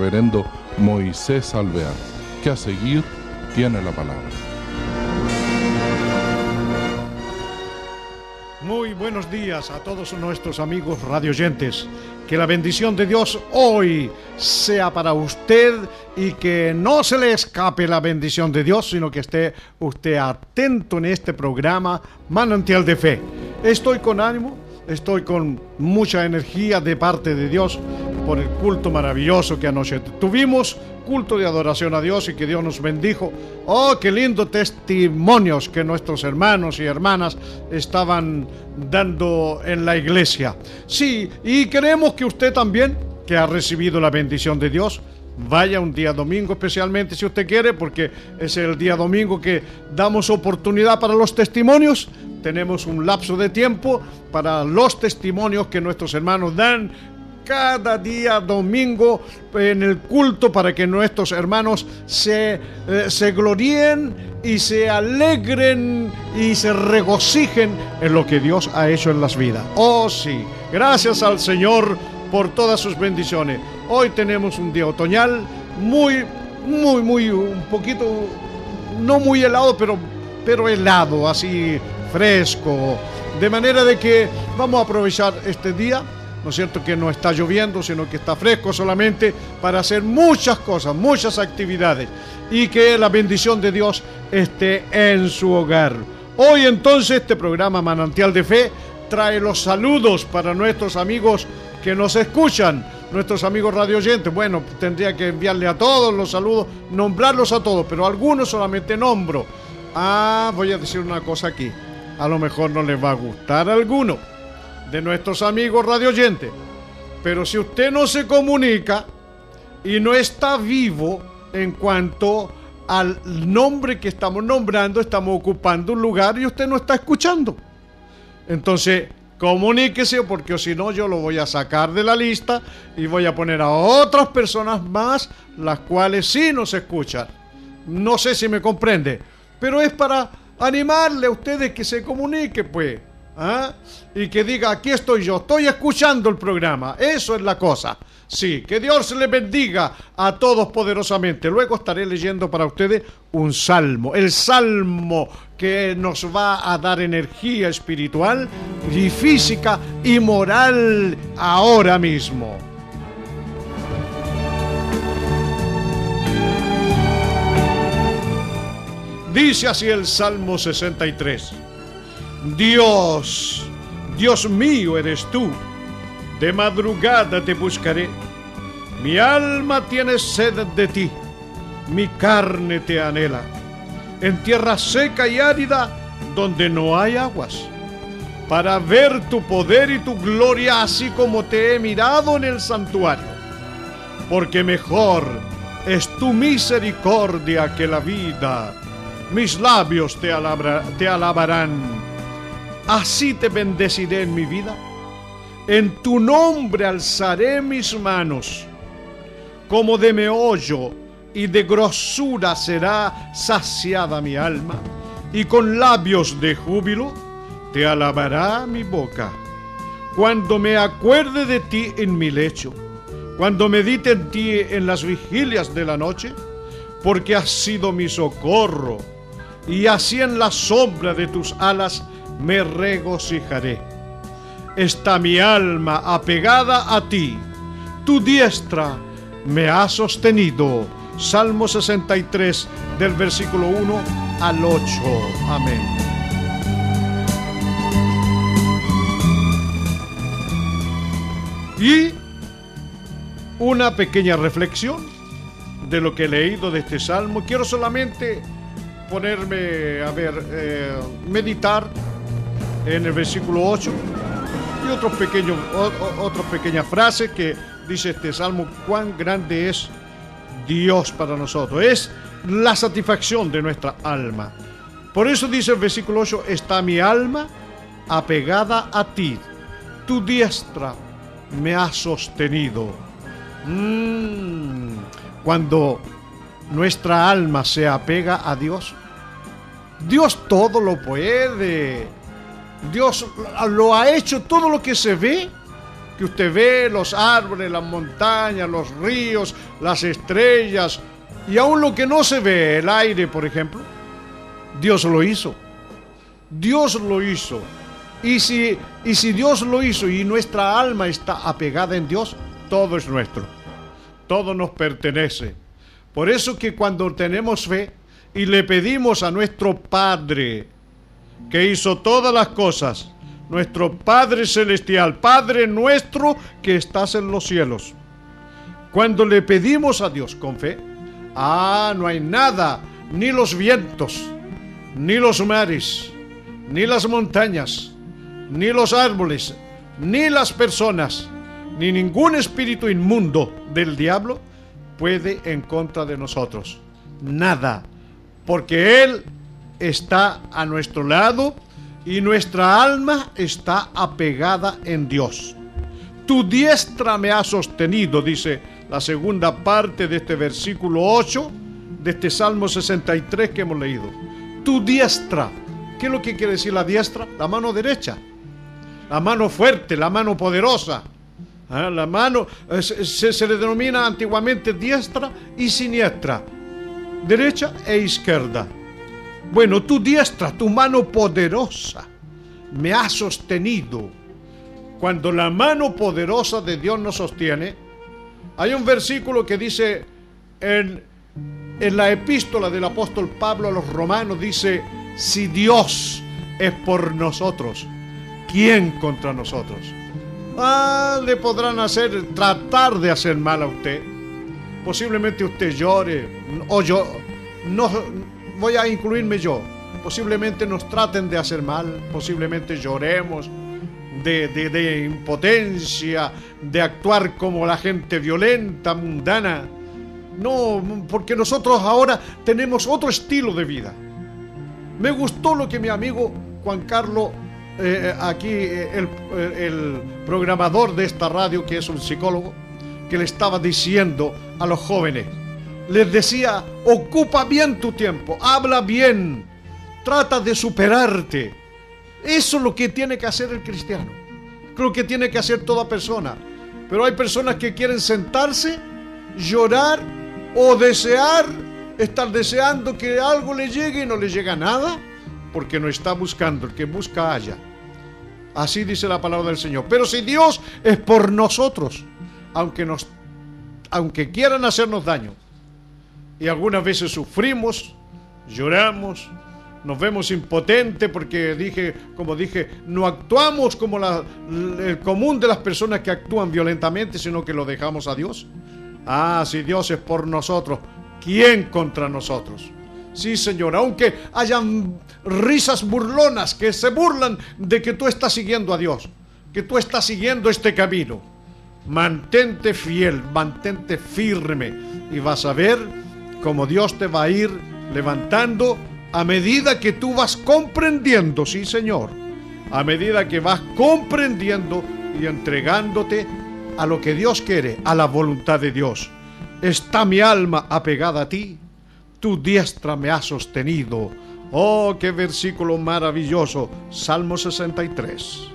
reverendo Moisés Alvear, que a seguir tiene la palabra. Muy buenos días a todos nuestros amigos radioyentes. Que la bendición de Dios hoy sea para usted y que no se le escape la bendición de Dios, sino que esté usted atento en este programa Manantial de Fe. Estoy con ánimo, estoy con mucha energía de parte de Dios por el culto maravilloso que anoche tuvimos, culto de adoración a Dios y que Dios nos bendijo. Oh, qué lindo testimonios que nuestros hermanos y hermanas estaban dando en la iglesia. Sí, y queremos que usted también, que ha recibido la bendición de Dios, vaya un día domingo especialmente si usted quiere, porque es el día domingo que damos oportunidad para los testimonios. Tenemos un lapso de tiempo para los testimonios que nuestros hermanos dan cada día domingo en el culto para que nuestros hermanos se, eh, se gloríen y se alegren y se regocijen en lo que Dios ha hecho en las vidas. Oh sí, gracias al Señor por todas sus bendiciones. Hoy tenemos un día otoñal muy, muy, muy, un poquito, no muy helado, pero, pero helado, así fresco. De manera de que vamos a aprovechar este día ¿no es cierto? Que no está lloviendo, sino que está fresco solamente para hacer muchas cosas, muchas actividades y que la bendición de Dios esté en su hogar. Hoy entonces este programa Manantial de Fe trae los saludos para nuestros amigos que nos escuchan, nuestros amigos radioyentes. Bueno, tendría que enviarle a todos los saludos, nombrarlos a todos, pero algunos solamente nombro. Ah, voy a decir una cosa aquí. A lo mejor no les va a gustar a alguno de nuestros amigos radioyentes. Pero si usted no se comunica y no está vivo en cuanto al nombre que estamos nombrando, estamos ocupando un lugar y usted no está escuchando. Entonces, comuníquese porque si no yo lo voy a sacar de la lista y voy a poner a otras personas más las cuales sí nos escuchan. No sé si me comprende, pero es para animarle a ustedes que se comunique, pues. ¿Ah? y que diga, aquí estoy yo, estoy escuchando el programa. Eso es la cosa. Sí, que Dios le bendiga a todos poderosamente. Luego estaré leyendo para ustedes un salmo, el salmo que nos va a dar energía espiritual y física y moral ahora mismo. Dice así el Salmo 63. Dios, Dios mío eres tú, de madrugada te buscaré. Mi alma tiene sed de ti, mi carne te anhela. En tierra seca y árida, donde no hay aguas, para ver tu poder y tu gloria así como te he mirado en el santuario. Porque mejor es tu misericordia que la vida. Mis labios te, alabarán así te bendeciré en mi vida. En tu nombre alzaré mis manos, como de meollo y de grosura será saciada mi alma, y con labios de júbilo te alabará mi boca. Cuando me acuerde de ti en mi lecho, cuando medite en ti en las vigilias de la noche, porque has sido mi socorro, y así en la sombra de tus alas me regocijaré. Está mi alma apegada a ti, tu diestra me ha sostenido. Salmo 63 del versículo 1 al 8. Amén. Y una pequeña reflexión de lo que he leído de este salmo. Quiero solamente ponerme a ver, eh, meditar en el versículo 8 y otros pequeños, otras pequeñas frases que dice este salmo, cuán grande es Dios para nosotros. Es la satisfacción de nuestra alma. Por eso dice el versículo 8, está mi alma apegada a ti. Tu diestra me ha sostenido. Mm, cuando nuestra alma se apega a Dios, Dios todo lo puede. Dios lo ha hecho todo lo que se ve, que usted ve, los árboles, las montañas, los ríos, las estrellas y aún lo que no se ve, el aire, por ejemplo, Dios lo hizo. Dios lo hizo. Y si, y si Dios lo hizo y nuestra alma está apegada en Dios, todo es nuestro. Todo nos pertenece. Por eso que cuando tenemos fe y le pedimos a nuestro Padre, que hizo todas las cosas, nuestro Padre Celestial, Padre nuestro que estás en los cielos. Cuando le pedimos a Dios con fe, ah, no hay nada, ni los vientos, ni los mares, ni las montañas, ni los árboles, ni las personas, ni ningún espíritu inmundo del diablo puede en contra de nosotros. Nada, porque Él está a nuestro lado y nuestra alma está apegada en Dios. Tu diestra me ha sostenido, dice la segunda parte de este versículo 8 de este Salmo 63 que hemos leído. Tu diestra, ¿qué es lo que quiere decir la diestra? La mano derecha, la mano fuerte, la mano poderosa. ¿Ah? La mano eh, se, se le denomina antiguamente diestra y siniestra, derecha e izquierda. Bueno, tu diestra, tu mano poderosa, me ha sostenido. Cuando la mano poderosa de Dios nos sostiene, hay un versículo que dice en, en la epístola del apóstol Pablo a los romanos, dice, si Dios es por nosotros, ¿quién contra nosotros? Ah, le podrán hacer, tratar de hacer mal a usted. Posiblemente usted llore, o yo, no, voy a incluirme yo. Posiblemente nos traten de hacer mal, posiblemente lloremos de, de, impotencia, de actuar como la gente violenta, mundana. No, porque nosotros ahora tenemos otro estilo de vida. Me gustó lo que mi amigo Juan Carlos, eh, aquí eh, el, el programador de esta radio, que es un psicólogo, que le estaba diciendo a los jóvenes les decía, ocupa bien tu tiempo, habla bien, trata de superarte. Eso es lo que tiene que hacer el cristiano. Creo que tiene que hacer toda persona. Pero hay personas que quieren sentarse, llorar o desear, estar deseando que algo le llegue y no le llega nada, porque no está buscando, el que busca haya. Así dice la palabra del Señor. Pero si Dios es por nosotros, aunque nos aunque quieran hacernos daño, y algunas veces sufrimos, lloramos, nos vemos impotentes porque dije, como dije, no actuamos como el común de las personas que actúan violentamente, sino que lo dejamos a Dios. Ah, si Dios es por nosotros, ¿quién contra nosotros? Sí, Señor, aunque hayan risas burlonas que se burlan de que tú estás siguiendo a Dios, que tú estás siguiendo este camino, mantente fiel, mantente firme y vas a ver como Dios te va a ir levantando a medida que tú vas comprendiendo, sí Señor, a medida que vas comprendiendo y entregándote a lo que Dios quiere, a la voluntad de Dios. Está mi alma apegada a ti, tu diestra me ha sostenido. Oh, qué versículo maravilloso, Salmo 63.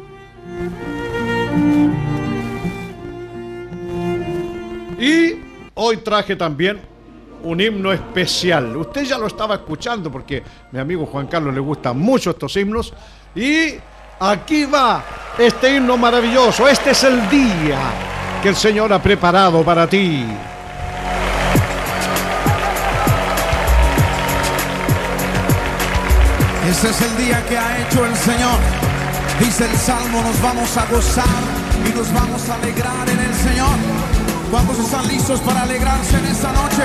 Y hoy traje también un himno especial. Usted ya lo estaba escuchando porque mi amigo Juan Carlos le gustan mucho estos himnos. Y aquí va este himno maravilloso. Este es el día que el Señor ha preparado para ti. Este es el día que ha hecho el Señor. Dice el Salmo, nos vamos a gozar y nos vamos a alegrar en el Señor. ¿Cuántos están listos para alegrarse en esta noche?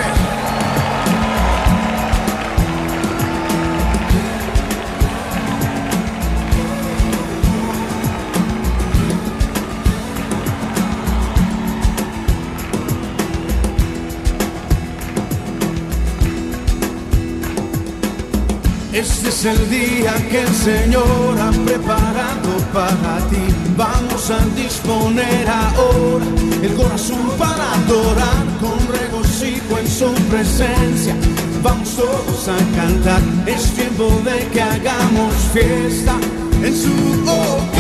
Este es el día que el Señor ha preparado para ti. Vamos a disponer ahora el corazón para adorar con regocijo en su presencia. Vamos todos a cantar, es tiempo de que hagamos fiesta en su hogar.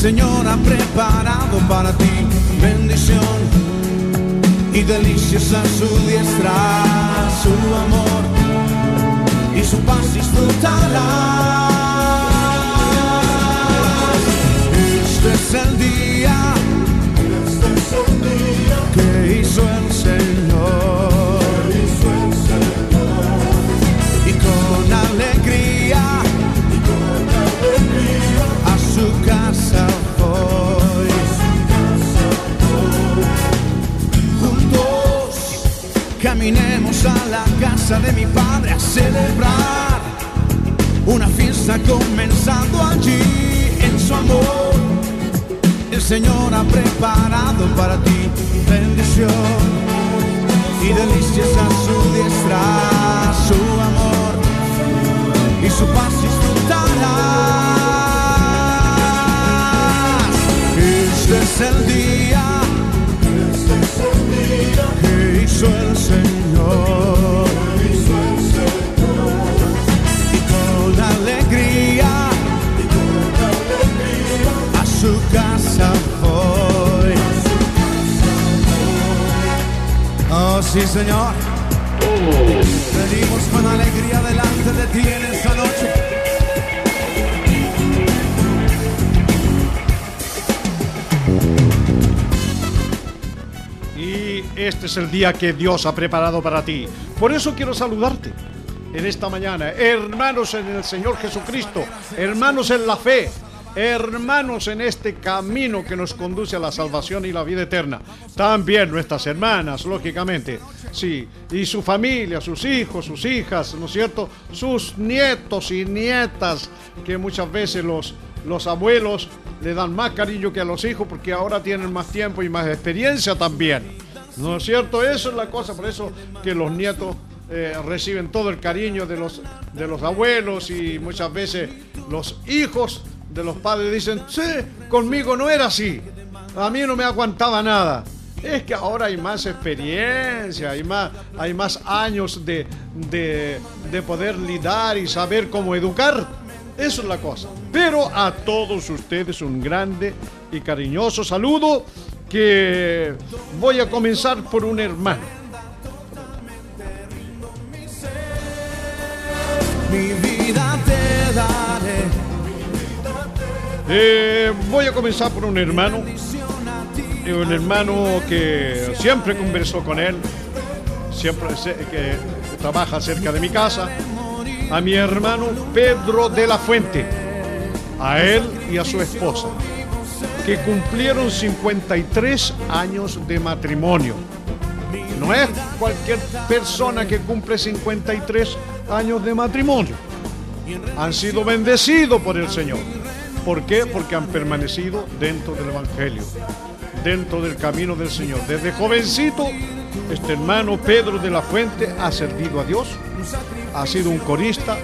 Señor ha preparado para ti bendición y delicias a su diestra, su amor y su paz disfrutarás. Este es el día a la casa de mi padre a celebrar una fiesta comenzando allí en su amor. El Señor ha preparado para ti bendición y delicias a su diestra, Señor. Venimos con alegría delante de ti en esta noche. Y este es el día que Dios ha preparado para ti. Por eso quiero saludarte en esta mañana. Hermanos en el Señor Jesucristo, hermanos en la fe, hermanos en este camino que nos conduce a la salvación y la vida eterna. También nuestras hermanas, lógicamente. Sí, y su familia, sus hijos, sus hijas, ¿no es cierto? Sus nietos y nietas, que muchas veces los, los abuelos le dan más cariño que a los hijos porque ahora tienen más tiempo y más experiencia también. ¿No es cierto? Eso es la cosa, por eso que los nietos eh, reciben todo el cariño de los, de los abuelos y muchas veces los hijos de los padres dicen, sí, conmigo no era así, a mí no me aguantaba nada. Es que ahora hay más experiencia, hay más, hay más años de, de, de poder lidar y saber cómo educar. Eso es la cosa. Pero a todos ustedes un grande y cariñoso saludo que voy a comenzar por un hermano. Mi vida te daré. Eh, voy a comenzar por un hermano, un hermano que siempre conversó con él, siempre que trabaja cerca de mi casa, a mi hermano Pedro de la Fuente, a él y a su esposa, que cumplieron 53 años de matrimonio. No es cualquier persona que cumple 53 años de matrimonio. Han sido bendecidos por el Señor. ¿Por qué? Porque han permanecido dentro del Evangelio, dentro del camino del Señor. Desde jovencito, este hermano Pedro de la Fuente ha servido a Dios, ha sido un corista,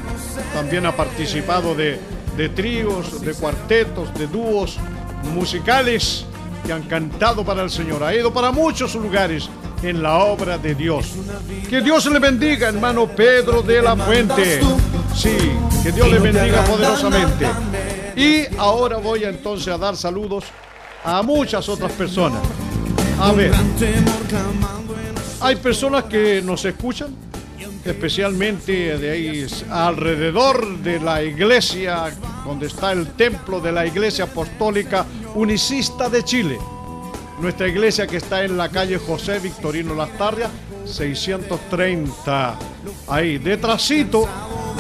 también ha participado de, de tríos, de cuartetos, de dúos musicales que han cantado para el Señor. Ha ido para muchos lugares en la obra de Dios. Que Dios le bendiga, hermano Pedro de la Fuente. Sí, que Dios le bendiga poderosamente. Y ahora voy entonces a dar saludos a muchas otras personas. A ver, hay personas que nos escuchan, especialmente de ahí alrededor de la iglesia, donde está el templo de la iglesia apostólica unicista de Chile. Nuestra iglesia que está en la calle José Victorino Lastarria, 630. Ahí, detrásito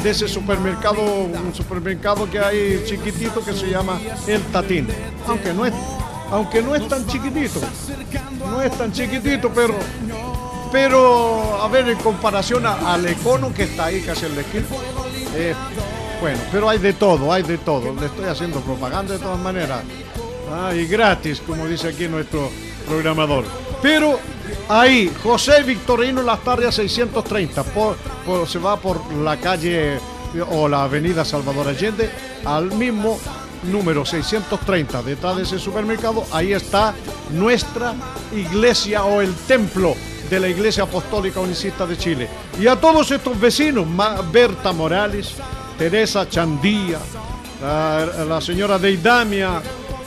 de ese supermercado, un supermercado que hay chiquitito que se llama El Tatín. Aunque no es, aunque no es tan chiquitito. No es tan chiquitito, pero pero a ver, en comparación al Econo que está ahí casi en la esquina, eh, Bueno, pero hay de todo, hay de todo. Le estoy haciendo propaganda de todas maneras. Ah, y gratis, como dice aquí nuestro programador. Pero ahí, José Victorino Las Tarrias 630, por, se va por la calle o la avenida Salvador Allende al mismo número 630, detrás de ese supermercado, ahí está nuestra iglesia o el templo de la Iglesia Apostólica Unicista de Chile. Y a todos estos vecinos, Berta Morales, Teresa Chandía, la, señora Deidamia,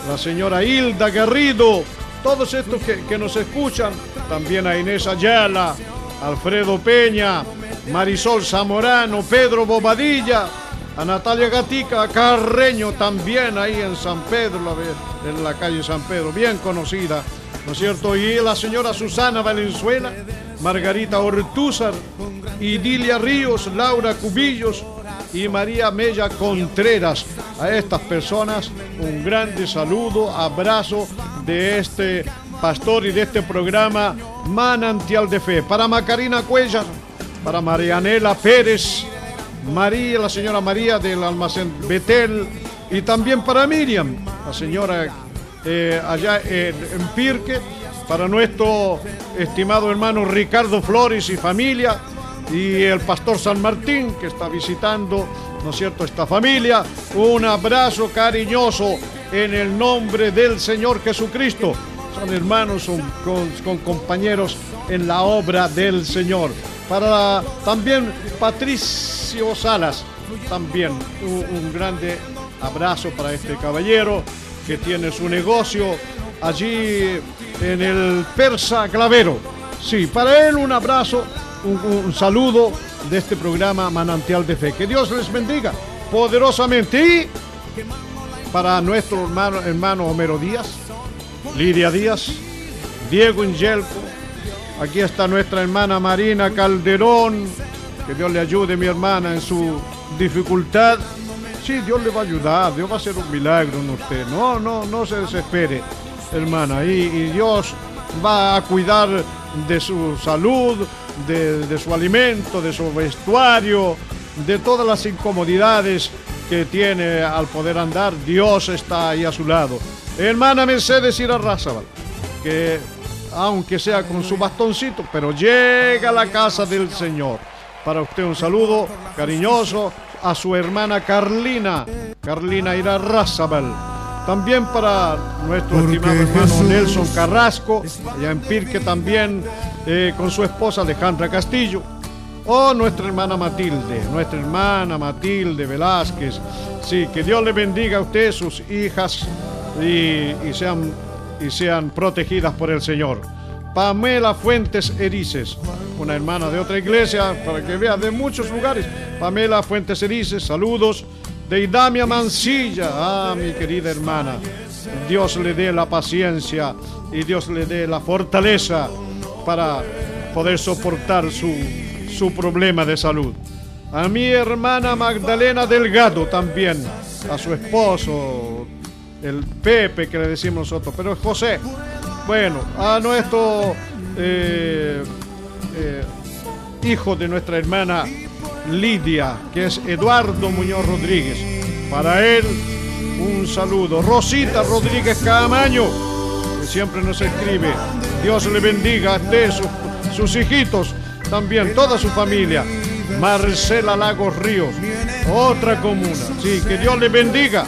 la señora Hilda Garrido, todos estos que, que nos escuchan, también a Inés Ayala, Alfredo Peña, Marisol Zamorano, Pedro Bobadilla, a Natalia Gatica, Carreño también ahí en San Pedro, en la calle San Pedro, bien conocida, ¿no es cierto? Y la señora Susana Valenzuela, Margarita Ortúzar, Idilia Ríos, Laura Cubillos y María Mella Contreras. A estas personas un grande saludo, abrazo de este pastor y de este programa Manantial de Fe. Para Macarina Cuellar, para Marianela Pérez, María, la señora María del almacén Betel y también para Miriam, la señora eh, allá en, Pirque, para nuestro estimado hermano Ricardo Flores y familia y el pastor San Martín que está visitando, ¿no es cierto?, esta familia. Un abrazo cariñoso en el nombre del Señor Jesucristo. Son hermanos, son con compañeros en la obra del Señor. Para también Patricio Salas, también un, grande abrazo para este caballero que tiene su negocio allí en el Persa Clavero. Sí, para él un abrazo, un, saludo de este programa Manantial de Fe. Que Dios les bendiga poderosamente. Para nuestro hermano, hermano Homero Díaz, Lidia Díaz, Diego Ingelco, Aquí está nuestra hermana Marina Calderón. Que Dios le ayude, mi hermana, en su dificultad. Sí, Dios le va a ayudar. Dios va a hacer un milagro en usted. No, no, no se desespere, hermana. Y, Dios va a cuidar de su salud, de, su alimento, de su vestuario, de todas las incomodidades que tiene al poder andar. Dios está ahí a su lado. Hermana Mercedes Irarrázaval, que aunque sea con su bastoncito, pero llega a la casa del Señor. Para usted un saludo cariñoso a su hermana Carlina, Carlina Razabel. También para nuestro estimado hermano Nelson Carrasco, allá en Pirque también, eh, con su esposa Alejandra Castillo. O nuestra hermana Matilde, nuestra hermana Matilde Velázquez. Sí, que Dios le bendiga a usted, sus hijas, y sean y sean protegidas por el Señor. Pamela Fuentes Erices, una hermana de otra iglesia, para que vea de muchos lugares. Pamela Fuentes Erices, saludos. De Idamia Mancilla, ah, mi querida hermana. Dios le dé la paciencia y Dios le dé la fortaleza para poder soportar su, su problema de salud. A mi hermana Magdalena Delgado también, a su esposo, el Pepe que le decimos nosotros, pero José. Bueno, a nuestro eh, eh, hijo de nuestra hermana Lidia, que es Eduardo Muñoz Rodríguez. Para él, un saludo. Rosita Rodríguez Camaño, que siempre nos escribe. Dios le bendiga a usted, sus, sus hijitos, también toda su familia. Marcela Lagos Ríos, otra comuna. Sí, que Dios le bendiga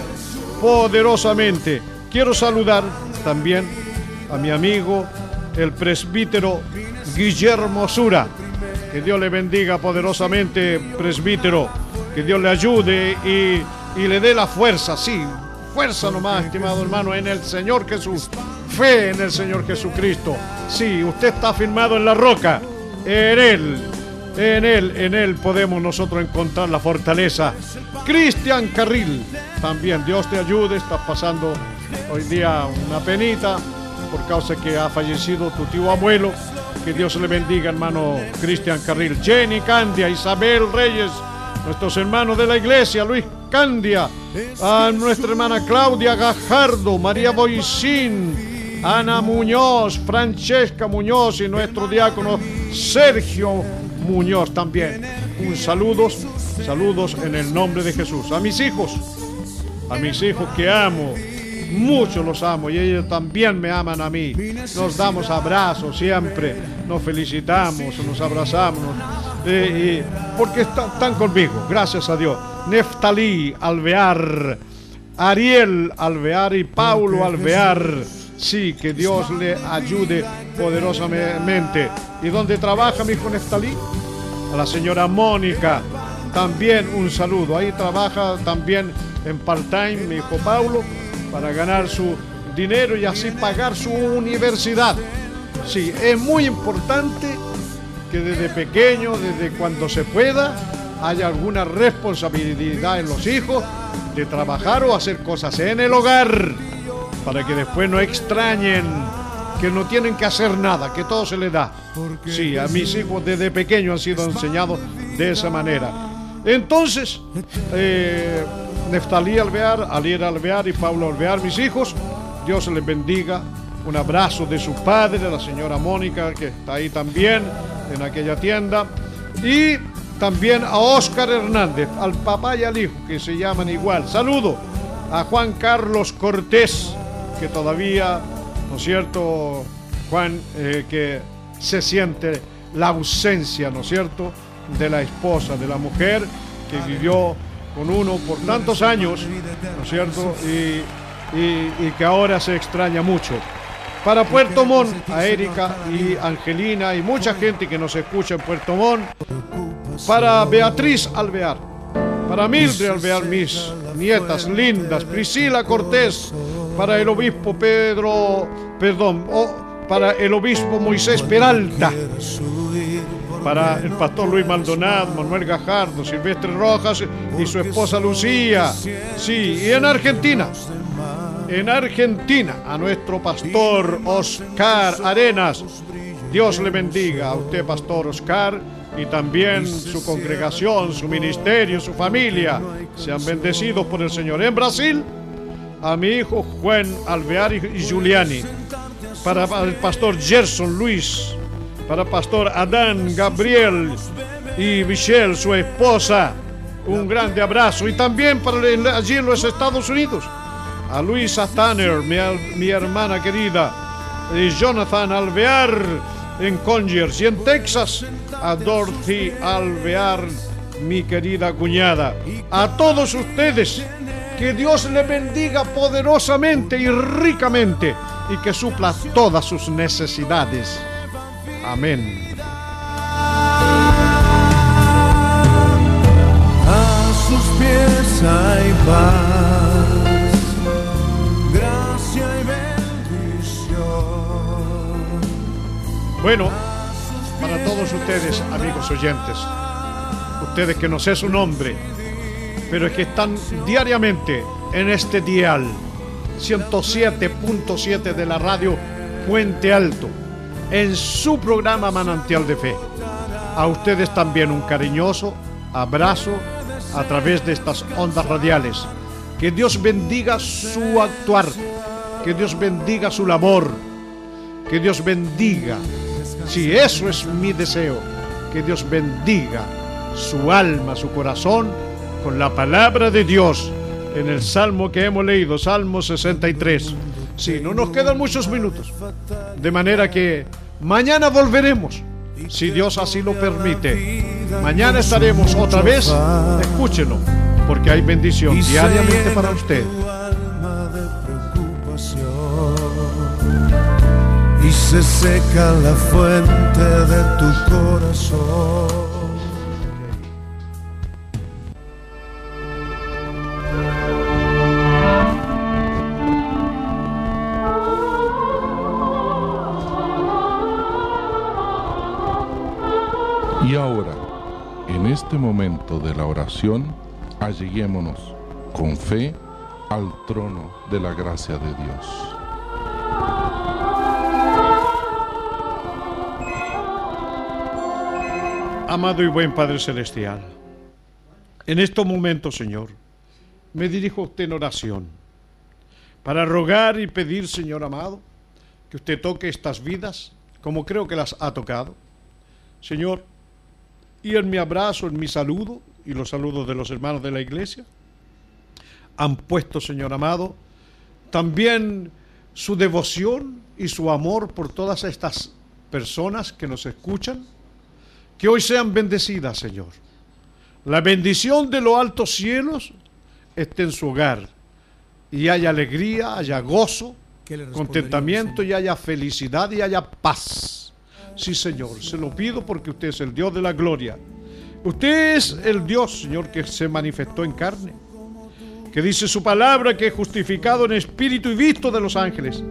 poderosamente. Quiero saludar también a mi amigo, el presbítero Guillermo Sura. Que Dios le bendiga poderosamente, presbítero. Que Dios le ayude y, le dé la fuerza, sí, fuerza nomás, estimado hermano, en el Señor Jesús. Fe en el Señor Jesucristo. Sí, usted está firmado en la roca, en Él. En Él, en Él podemos nosotros encontrar la fortaleza. Cristian Carril, también Dios te ayude, está pasando hoy día una penita por causa que ha fallecido tu tío abuelo. Que Dios le bendiga, hermano Cristian Carril. Jenny Candia, Isabel Reyes, nuestros hermanos de la iglesia, Luis Candia, a nuestra hermana Claudia Gajardo, María Boisín, Ana Muñoz, Francesca Muñoz y nuestro diácono Sergio Muñoz también. Un saludo Saludos en el nombre de Jesús. A mis hijos, a mis hijos que amo, mucho los amo y ellos también me aman a mí. Nos damos abrazos siempre, nos felicitamos, nos abrazamos, eh, porque están conmigo, gracias a Dios. Neftalí Alvear, Ariel Alvear y Paulo Alvear. Sí, que Dios le ayude poderosamente. ¿Y dónde trabaja mi hijo Neftalí? A la señora Mónica, también un saludo. Ahí trabaja también en part-time mi hijo Paulo para ganar su dinero y así pagar su universidad. Sí, es muy importante que desde pequeño, desde cuando se pueda, haya alguna responsabilidad en los hijos de trabajar o hacer cosas en el hogar para que después no extrañen que no tienen que hacer nada, que todo se les da. Sí, a mis hijos desde pequeño han sido enseñados de esa manera. Entonces, eh, Neftalí Alvear, Alier Alvear y Pablo Alvear, mis hijos. Dios les bendiga. Un abrazo de su padre, la señora Mónica, que está ahí también en aquella tienda. Y también a Oscar Hernández, al papá y al hijo, que se llaman igual. Saludo a Juan Carlos Cortés, que todavía, ¿no es cierto, Juan, eh, que se siente la ausencia, ¿no es cierto?, de la esposa, de la mujer que vivió con uno por tantos años, ¿no es cierto? Y, que ahora se extraña mucho. Para Puerto Montt, a Erika y Angelina y mucha gente que nos escucha en Puerto Montt. Para Beatriz Alvear, para Mildred Alvear, mis nietas lindas, Priscila Cortés, para el obispo Pedro, perdón, para el obispo Moisés Peralta para el pastor Luis Maldonado, Manuel Gajardo, Silvestre Rojas y su esposa Lucía. Sí, y en Argentina, en Argentina, a nuestro pastor Oscar Arenas. Dios le bendiga a usted, pastor Oscar, y también su congregación, su ministerio, su familia. Sean bendecidos por el Señor. En Brasil, a mi hijo Juan Alvear y Giuliani. Para el pastor Gerson Luis para Pastor Adán, Gabriel y Michelle, su esposa. Un grande abrazo. Y también para allí en los Estados Unidos. A Luisa Tanner, mi, hermana querida. Y Jonathan Alvear en Conyers. Y en Texas, a Dorothy Alvear, mi querida cuñada. A todos ustedes, que Dios les bendiga poderosamente y ricamente y que supla todas sus necesidades. Amén. A sus pies hay paz, gracia y bendición. Bueno, para todos ustedes, amigos oyentes, ustedes que no sé su nombre, pero es que están diariamente en este dial 107.7 de la radio Puente Alto en su programa Manantial de Fe. A ustedes también un cariñoso abrazo a través de estas ondas radiales. Que Dios bendiga su actuar, que Dios bendiga su labor, que Dios bendiga, si eso es mi deseo, que Dios bendiga su alma, su corazón, con la palabra de Dios en el salmo que hemos leído, Salmo 63. Sí, no nos quedan muchos minutos. De manera que Mañana volveremos, si Dios así lo permite. Mañana estaremos otra vez. Escúchenlo, porque hay bendición diariamente para usted. Y se seca la fuente de tu corazón. Este momento de la oración, alleguémonos con fe al trono de la gracia de Dios. Amado y buen Padre Celestial, en estos momentos, Señor, me dirijo a usted en oración para rogar y pedir, Señor amado, que usted toque estas vidas como creo que las ha tocado. Señor, y en mi abrazo, en mi saludo, y los saludos de los hermanos de la iglesia, han puesto, Señor amado, también su devoción y su amor por todas estas personas que nos escuchan, que hoy sean bendecidas, Señor. La bendición de los altos cielos esté en su hogar y haya alegría, haya gozo, contentamiento y haya felicidad y haya paz. Sí, Señor, se lo pido porque usted es el Dios de la gloria. Usted es el Dios, Señor, que se manifestó en carne, que dice su palabra que es justificado en espíritu y visto de los ángeles,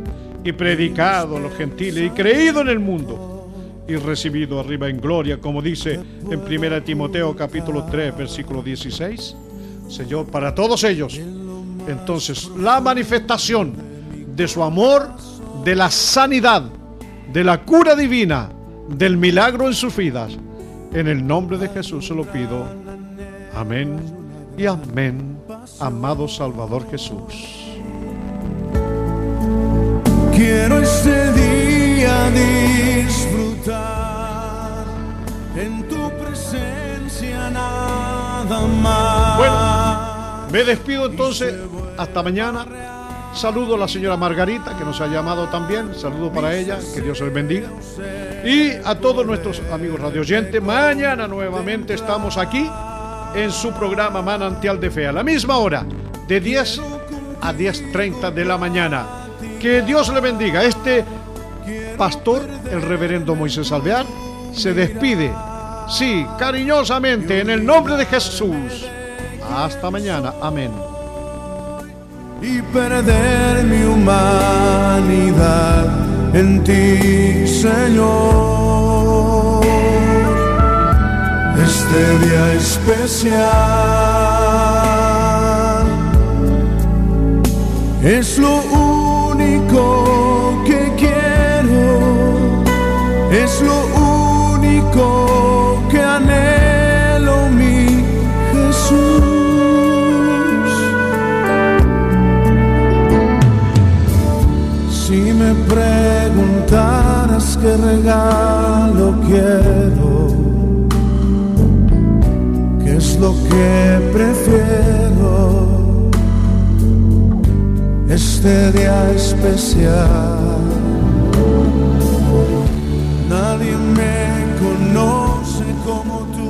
y predicado a los gentiles y creído en el mundo y recibido arriba en gloria, como dice en 1 Timoteo capítulo 3, versículo 16. Señor, para todos ellos, entonces la manifestación de su amor, de la sanidad, de la cura divina, del milagro en sus vidas, en el nombre de Jesús se lo pido. Amén y amén, amado Salvador Jesús. Quiero este día disfrutar en tu presencia nada más. Bueno, me despido entonces. Hasta mañana. Saludo a la señora Margarita que nos ha llamado también. Saludo para ella. Que Dios les bendiga. Y a todos nuestros amigos radioyentes. Mañana nuevamente estamos aquí en su programa Manantial de Fe a la misma hora, de 10 a 10.30 de la mañana. Que Dios le bendiga. Este pastor, el reverendo Moisés Alvear, se despide, sí, cariñosamente, en el nombre de Jesús. Hasta mañana. Amén. Y perder mi humanidad en ti, Señor. Este día especial es lo único regalo quiero, qué es lo que prefiero este día especial. Nadie me conoce como tu